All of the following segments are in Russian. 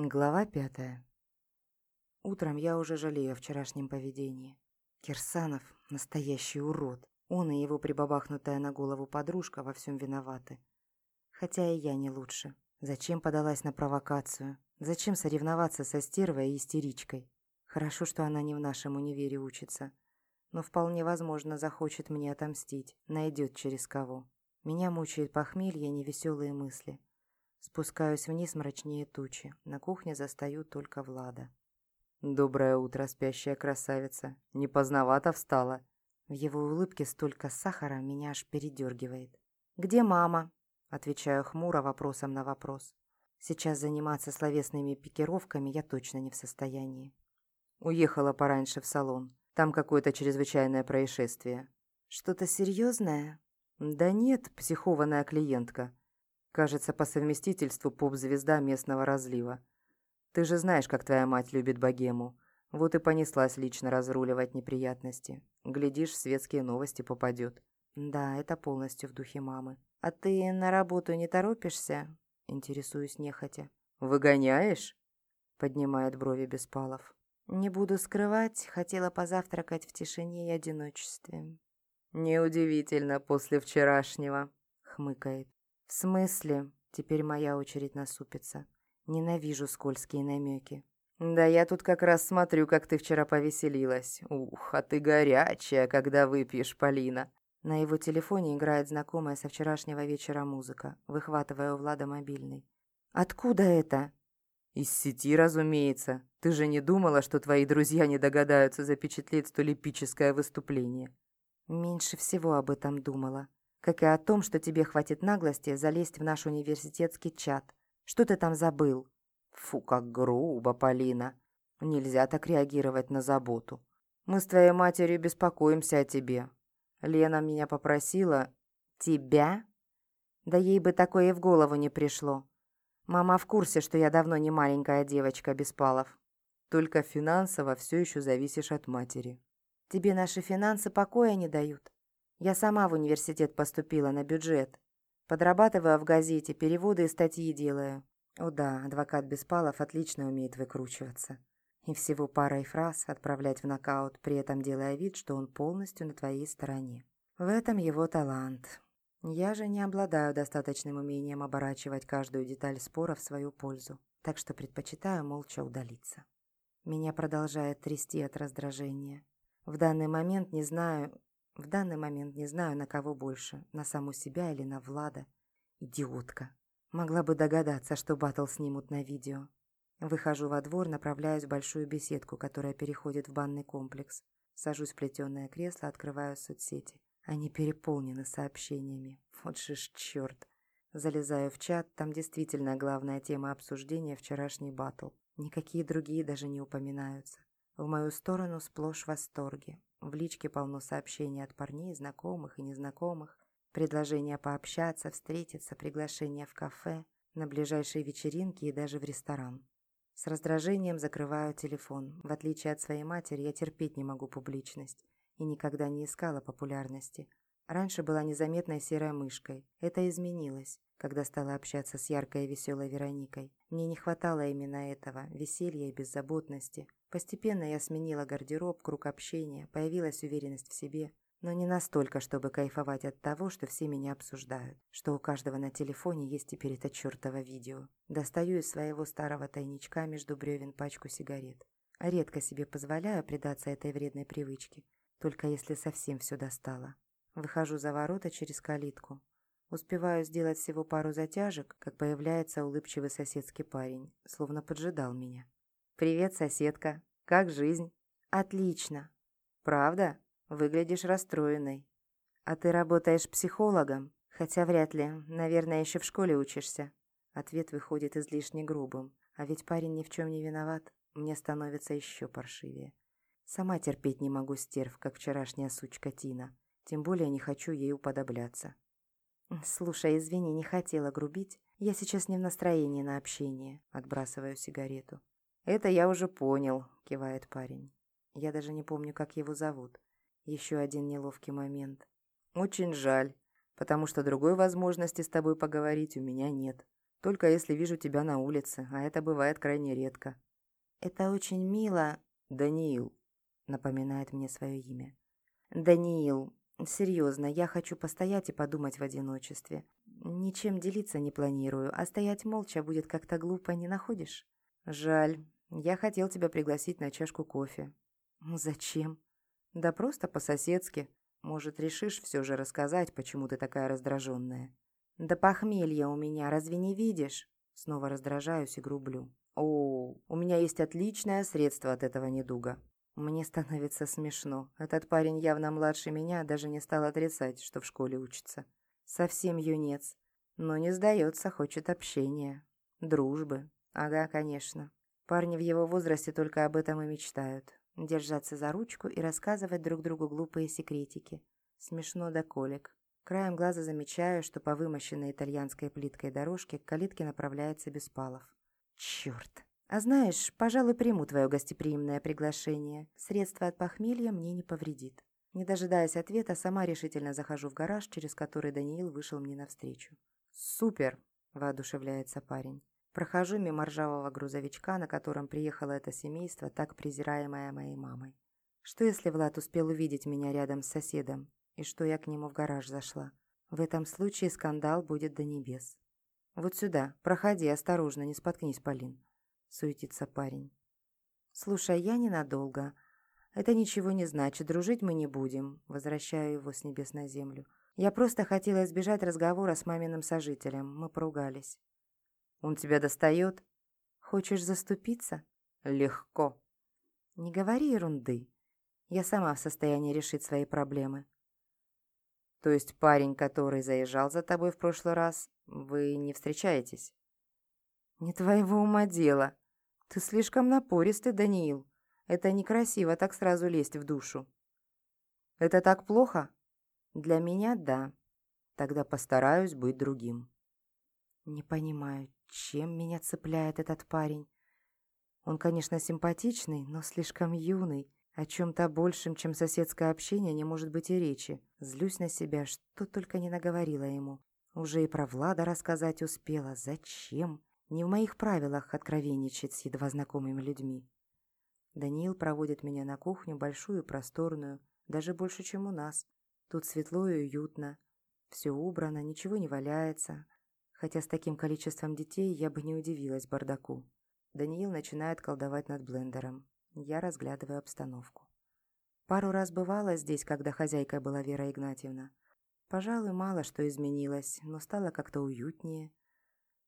Глава пятая. Утром я уже жалею о вчерашнем поведении. Кирсанов – настоящий урод. Он и его прибабахнутая на голову подружка во всем виноваты. Хотя и я не лучше. Зачем подалась на провокацию? Зачем соревноваться со стервой и истеричкой? Хорошо, что она не в нашем универе учится. Но вполне возможно захочет мне отомстить, найдет через кого. Меня мучает похмелье и невеселые мысли. Спускаюсь вниз мрачнее тучи. На кухне застаю только Влада. «Доброе утро, спящая красавица. Не поздновато встала?» В его улыбке столько сахара, меня аж передергивает. «Где мама?» Отвечаю хмуро вопросом на вопрос. Сейчас заниматься словесными пикировками я точно не в состоянии. Уехала пораньше в салон. Там какое-то чрезвычайное происшествие. Что-то серьезное? Да нет, психованная клиентка. Кажется, по совместительству поп-звезда местного разлива. Ты же знаешь, как твоя мать любит богему. Вот и понеслась лично разруливать неприятности. Глядишь, светские новости попадет. Да, это полностью в духе мамы. А ты на работу не торопишься? Интересуюсь нехотя. Выгоняешь? Поднимает брови Беспалов. Не буду скрывать, хотела позавтракать в тишине и одиночестве. Неудивительно после вчерашнего, хмыкает. «В смысле?» Теперь моя очередь насупиться. Ненавижу скользкие намеки. «Да я тут как раз смотрю, как ты вчера повеселилась. Ух, а ты горячая, когда выпьешь, Полина». На его телефоне играет знакомая со вчерашнего вечера музыка, выхватывая у Влада мобильный. «Откуда это?» «Из сети, разумеется. Ты же не думала, что твои друзья не догадаются запечатлеть столь эпическое выступление?» «Меньше всего об этом думала как и о том, что тебе хватит наглости залезть в наш университетский чат. Что ты там забыл?» «Фу, как грубо, Полина. Нельзя так реагировать на заботу. Мы с твоей матерью беспокоимся о тебе. Лена меня попросила...» «Тебя?» Да ей бы такое и в голову не пришло. Мама в курсе, что я давно не маленькая девочка, Беспалов. Только финансово все еще зависишь от матери. Тебе наши финансы покоя не дают. Я сама в университет поступила на бюджет. Подрабатываю в газете, переводы и статьи делаю. О да, адвокат Беспалов отлично умеет выкручиваться. И всего парой фраз отправлять в нокаут, при этом делая вид, что он полностью на твоей стороне. В этом его талант. Я же не обладаю достаточным умением оборачивать каждую деталь спора в свою пользу, так что предпочитаю молча удалиться. Меня продолжает трясти от раздражения. В данный момент не знаю, в данный момент не знаю, на кого больше, на саму себя или на Влада. Идиотка. Могла бы догадаться, что батл снимут на видео. Выхожу во двор, направляюсь в большую беседку, которая переходит в банный комплекс. Сажусь в плетеное кресло, открываю соцсети. Они переполнены сообщениями. Вот же ж черт. Залезаю в чат, там действительно главная тема обсуждения вчерашний батл. Никакие другие даже не упоминаются. В мою сторону сплошь восторги. В личке полно сообщений от парней, знакомых и незнакомых. Предложения пообщаться, встретиться, приглашения в кафе, на ближайшие вечеринки и даже в ресторан. С раздражением закрываю телефон. В отличие от своей матери, я терпеть не могу публичность и никогда не искала популярности. Раньше была незаметной серой мышкой. Это изменилось, когда стала общаться с яркой и веселой Вероникой. Мне не хватало именно этого, веселья и беззаботности. Постепенно я сменила гардероб, круг общения, появилась уверенность в себе, но не настолько, чтобы кайфовать от того, что все меня обсуждают, что у каждого на телефоне есть теперь это чертово видео. Достаю из своего старого тайничка между бревен пачку сигарет. Редко себе позволяю предаться этой вредной привычке, только если совсем все достало. Выхожу за ворота через калитку. Успеваю сделать всего пару затяжек, как появляется улыбчивый соседский парень, словно поджидал меня. «Привет, соседка. Как жизнь?» «Отлично». «Правда? Выглядишь расстроенной. А ты работаешь психологом? Хотя вряд ли. Наверное, еще в школе учишься». Ответ выходит излишне грубым. А ведь парень ни в чем не виноват. Мне становится еще паршивее. Сама терпеть не могу стерв, как вчерашняя сучка Тина. Тем более не хочу ей уподобляться. «Слушай, извини, не хотела грубить. Я сейчас не в настроении на общение», — отбрасываю сигарету. «Это я уже понял», — кивает парень. Я даже не помню, как его зовут. Еще один неловкий момент. «Очень жаль, потому что другой возможности с тобой поговорить у меня нет. Только если вижу тебя на улице, а это бывает крайне редко». «Это очень мило...» «Даниил», — напоминает мне свое имя. «Даниил, серьезно, я хочу постоять и подумать в одиночестве. Ничем делиться не планирую, а стоять молча будет как-то глупо, не находишь?» «Жаль. Я хотел тебя пригласить на чашку кофе». «Зачем?» «Да просто по-соседски. Может, решишь все же рассказать, почему ты такая раздраженная?» «Да похмелье у меня, разве не видишь?» Снова раздражаюсь и грублю. «О, у меня есть отличное средство от этого недуга». Мне становится смешно. Этот парень явно младше меня, даже не стал отрицать, что в школе учится. Совсем юнец. Но не сдается, хочет общения. Дружбы. Ага, конечно. Парни в его возрасте только об этом и мечтают. Держаться за ручку и рассказывать друг другу глупые секретики. Смешно до колик. Краем глаза замечаю, что по вымощенной итальянской плиткой дорожке к калитке направляется Беспалов. Черт! А знаешь, пожалуй, приму твое гостеприимное приглашение. Средство от похмелья мне не повредит. Не дожидаясь ответа, сама решительно захожу в гараж, через который Даниил вышел мне навстречу. «Супер!» – воодушевляется парень. Прохожу мимо ржавого грузовичка, на котором приехало это семейство, так презираемое моей мамой. Что если Влад успел увидеть меня рядом с соседом, и что я к нему в гараж зашла? В этом случае скандал будет до небес. «Вот сюда, проходи, осторожно, не споткнись, Полин», — суетится парень. «Слушай, я ненадолго. Это ничего не значит, дружить мы не будем», — возвращаю его с небес на землю. «Я просто хотела избежать разговора с маминым сожителем. Мы поругались». «Он тебя достает?» «Хочешь заступиться?» «Легко». «Не говори ерунды. Я сама в состоянии решить свои проблемы». «То есть парень, который заезжал за тобой в прошлый раз, вы не встречаетесь?» «Не твоего ума дело. Ты слишком напористый, Даниил. Это некрасиво так сразу лезть в душу». «Это так плохо?» «Для меня – да. Тогда постараюсь быть другим». «Не понимаю, чем меня цепляет этот парень? Он, конечно, симпатичный, но слишком юный. О чем-то большем, чем соседское общение, не может быть и речи. Злюсь на себя, что только не наговорила ему. Уже и про Влада рассказать успела. Зачем? Не в моих правилах откровенничать с едва знакомыми людьми. Даниил проводит меня на кухню, большую, просторную, даже больше, чем у нас. Тут светло и уютно. Все убрано, ничего не валяется. Хотя с таким количеством детей я бы не удивилась бардаку. Даниил начинает колдовать над блендером. Я разглядываю обстановку. Пару раз бывала здесь, когда хозяйкой была Вера Игнатьевна. Пожалуй, мало что изменилось, но стало как-то уютнее.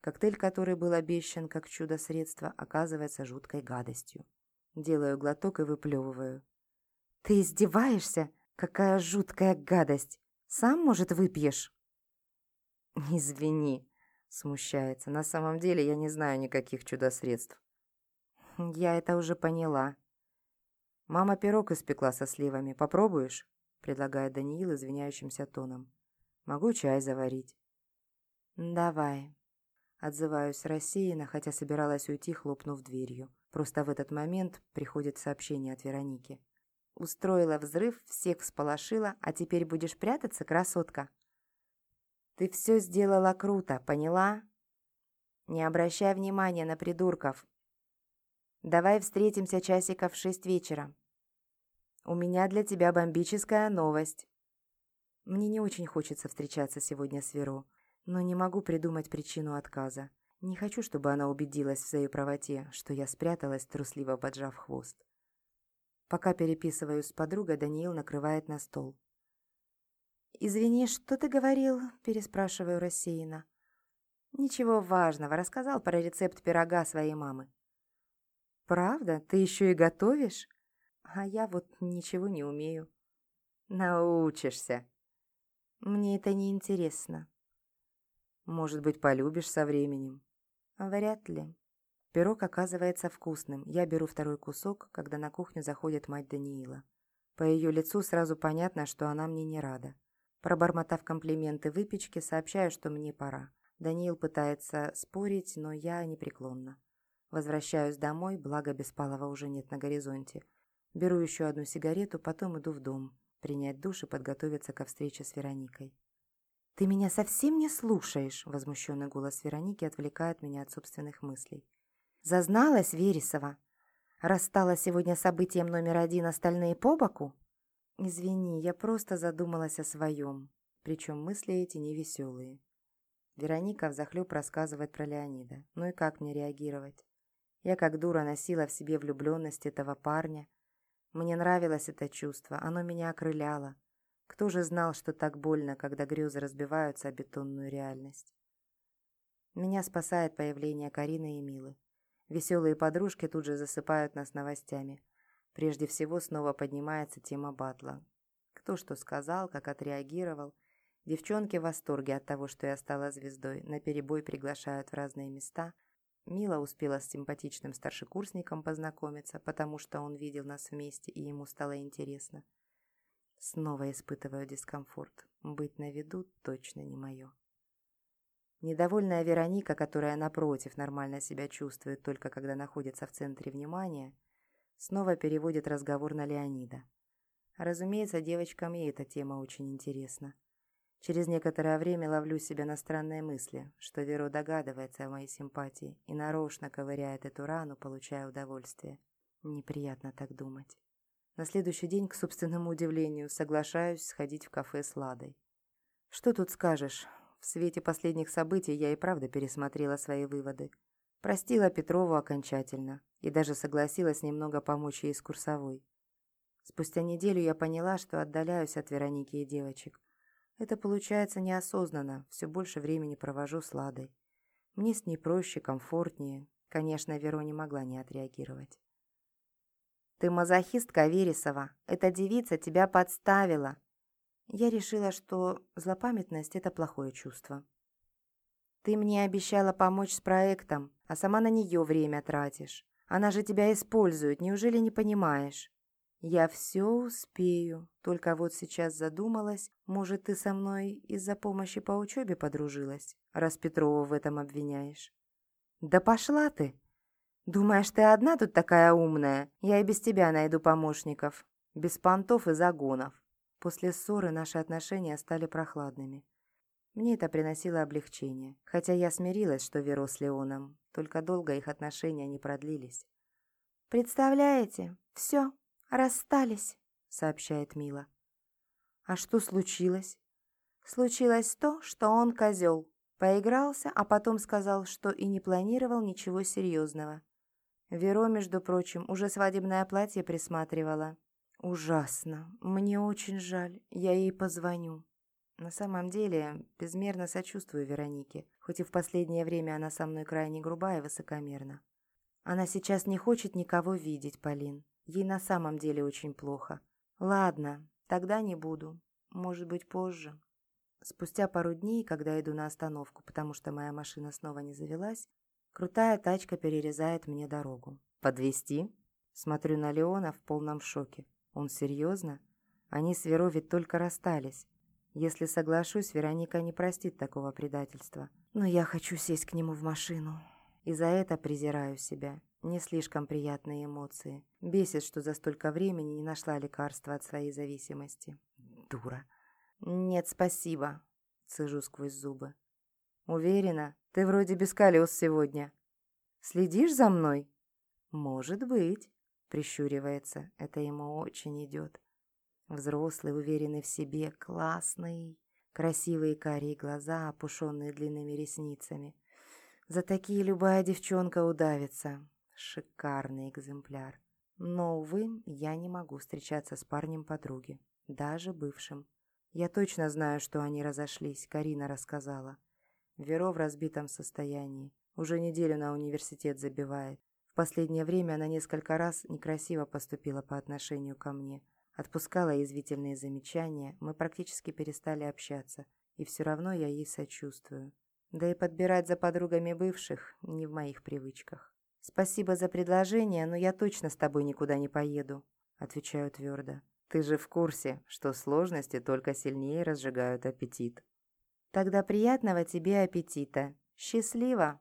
Коктейль, который был обещан как чудо-средство, оказывается жуткой гадостью. Делаю глоток и выплевываю. «Ты издеваешься? Какая жуткая гадость! Сам, может, выпьешь?» «Извини», — смущается. «На самом деле я не знаю никаких чудо-средств». «Я это уже поняла». «Мама пирог испекла со сливами. Попробуешь?» — предлагает Даниил извиняющимся тоном. «Могу чай заварить». «Давай». Отзываюсь рассеянно, хотя собиралась уйти, хлопнув дверью. Просто в этот момент приходит сообщение от Вероники. «Устроила взрыв, всех всполошила, а теперь будешь прятаться, красотка?» «Ты все сделала круто, поняла?» «Не обращай внимания на придурков. Давай встретимся часиков в шесть вечера. У меня для тебя бомбическая новость. Мне не очень хочется встречаться сегодня с Веро, но не могу придумать причину отказа. Не хочу, чтобы она убедилась в своей правоте, что я спряталась, трусливо поджав хвост. Пока переписываюсь с подругой, Даниил накрывает на стол. «Извини, что ты говорил?» – переспрашиваю рассеянно. «Ничего важного. Рассказал про рецепт пирога своей мамы». «Правда? Ты еще и готовишь?» «А я вот ничего не умею». «Научишься». «Мне это не интересно». «Может быть, полюбишь со временем?» «Вряд ли». Пирог оказывается вкусным. Я беру второй кусок, когда на кухню заходит мать Даниила. По ее лицу сразу понятно, что она мне не рада. Пробормотав комплименты выпечки, сообщаю, что мне пора. Даниил пытается спорить, но я непреклонна. Возвращаюсь домой, благо Беспалова уже нет на горизонте. Беру еще одну сигарету, потом иду в дом, принять душ и подготовиться ко встрече с Вероникой. «Ты меня совсем не слушаешь!» Возмущенный голос Вероники отвлекает меня от собственных мыслей. «Зазналась Вересова? Расстала сегодня событием номер один остальные по боку?» «Извини, я просто задумалась о своем. Причем мысли эти невеселые». Вероника взахлеб рассказывает про Леонида. Ну и как мне реагировать? Я как дура носила в себе влюбленность этого парня. Мне нравилось это чувство, оно меня окрыляло. Кто же знал, что так больно, когда грезы разбиваются о бетонную реальность? Меня спасает появление Карины и Милы. Веселые подружки тут же засыпают нас новостями. Прежде всего снова поднимается тема батла. Кто что сказал, как отреагировал. Девчонки в восторге от того, что я стала звездой, на перебой приглашают в разные места. Мила успела с симпатичным старшекурсником познакомиться, потому что он видел нас вместе и ему стало интересно. Снова испытываю дискомфорт. Быть на виду точно не мое. Недовольная Вероника, которая, напротив, нормально себя чувствует только когда находится в центре внимания, снова переводит разговор на Леонида. Разумеется, девочкам и эта тема очень интересна. Через некоторое время ловлю себя на странные мысли, что Веро догадывается о моей симпатии и нарочно ковыряет эту рану, получая удовольствие. Неприятно так думать. На следующий день, к собственному удивлению, соглашаюсь сходить в кафе с Ладой. Что тут скажешь? В свете последних событий я и правда пересмотрела свои выводы. Простила Петрову окончательно и даже согласилась немного помочь ей с курсовой. Спустя неделю я поняла, что отдаляюсь от Вероники и девочек. Это получается неосознанно, все больше времени провожу с Ладой. Мне с ней проще, комфортнее. Конечно, Веро не могла не отреагировать. «Ты мазохистка, Вересова. Эта девица тебя подставила». Я решила, что злопамятность – это плохое чувство. «Ты мне обещала помочь с проектом, а сама на нее время тратишь. Она же тебя использует, неужели не понимаешь?» «Я все успею, только вот сейчас задумалась, может, ты со мной из-за помощи по учебе подружилась, раз Петрова в этом обвиняешь?» «Да пошла ты!» «Думаешь, ты одна тут такая умная? Я и без тебя найду помощников. Без понтов и загонов». После ссоры наши отношения стали прохладными. Мне это приносило облегчение, хотя я смирилась, что Веро с Леоном, только долго их отношения не продлились. «Представляете, все, расстались», — сообщает Мила. «А что случилось?» «Случилось то, что он козел. Поигрался, а потом сказал, что и не планировал ничего серьезного. Веро, между прочим, уже свадебное платье присматривала. Ужасно. Мне очень жаль. Я ей позвоню. На самом деле, безмерно сочувствую Веронике, хоть и в последнее время она со мной крайне груба и высокомерна. Она сейчас не хочет никого видеть, Полин. Ей на самом деле очень плохо. Ладно, тогда не буду. Может быть, позже. Спустя пару дней, когда иду на остановку, потому что моя машина снова не завелась, Крутая тачка перерезает мне дорогу. Подвести? Смотрю на Леона в полном шоке. Он серьезно? Они с Веро ведь только расстались. Если соглашусь, Вероника не простит такого предательства. Но я хочу сесть к нему в машину. И за это презираю себя. Не слишком приятные эмоции. Бесит, что за столько времени не нашла лекарства от своей зависимости. Дура. Нет, спасибо. Цежу сквозь зубы. Уверена, ты вроде Бескалиус сегодня. Следишь за мной? Может быть, прищуривается. Это ему очень идет. Взрослый, уверенный в себе, классный. Красивые карие глаза, опушенные длинными ресницами. За такие любая девчонка удавится. Шикарный экземпляр. Но, увы, я не могу встречаться с парнем подруги. Даже бывшим. Я точно знаю, что они разошлись, Карина рассказала. Веро в разбитом состоянии. Уже неделю на университет забивает. В последнее время она несколько раз некрасиво поступила по отношению ко мне. Отпускала язвительные замечания, мы практически перестали общаться. И все равно я ей сочувствую. Да и подбирать за подругами бывших не в моих привычках. «Спасибо за предложение, но я точно с тобой никуда не поеду», — отвечаю твердо. «Ты же в курсе, что сложности только сильнее разжигают аппетит». Тогда приятного тебе аппетита. Счастливо!